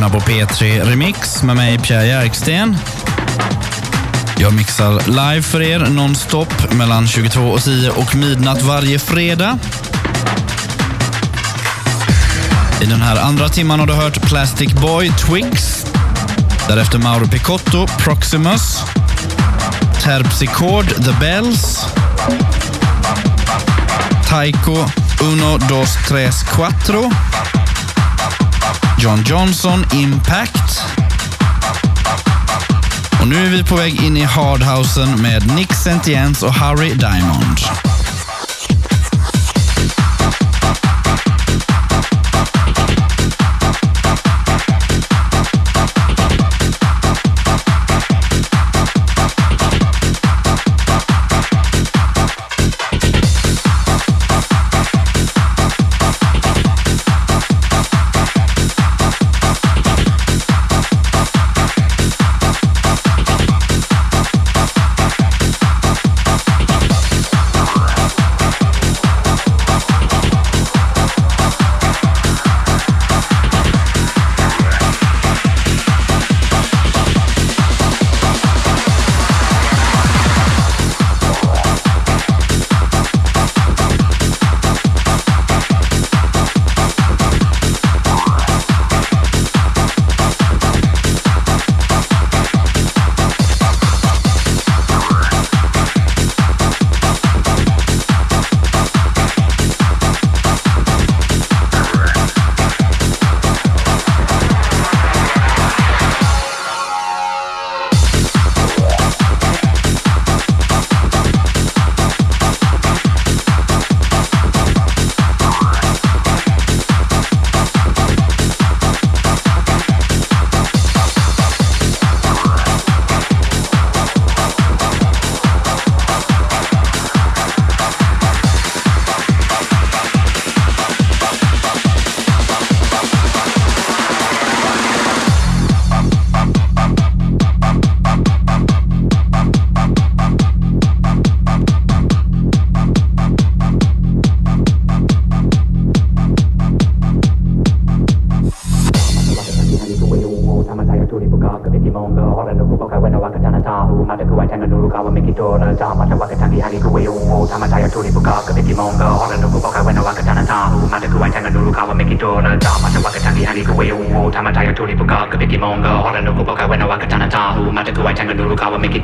Lyssnar på P3 Remix med mig Pierre Järksten. Jag mixar live för er nonstop mellan 22 och 10 och midnatt varje fredag. I den här andra timman har du hört Plastic Boy Twix. Därefter Mauro Picotto, Proximus. Terpsichord, The Bells. Taiko, Uno, Dos, Tres, Quattro. John Johnson, Impact. Och nu är vi på väg in i hardhousen med Nick Sentience och Harry Diamond.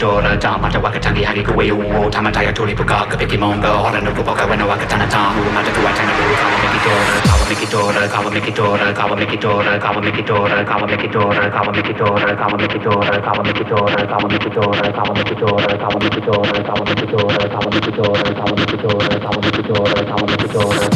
Dora Dama Tawakatani Harikuwe Uwo Tamataya Tuli Pukaka Pikimonga Horana Kupaka Wena Wakatana Tamu Matatuatana Kawa Mikidora Kawa Mikidora Kawa Mikidora Kawa Mikidora Kawa Mikidora Kawa Mikidora Kawa Mikidora Kawa Mikidora Kawa Mikidora Kawa Mikidora Kawa Mikidora Kawa Mikidora Kawa Mikidora Kawa Mikidora Kawa Mikidora Kawa Mikidora Kawa Mikidora Kawa Mikidora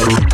Thank you.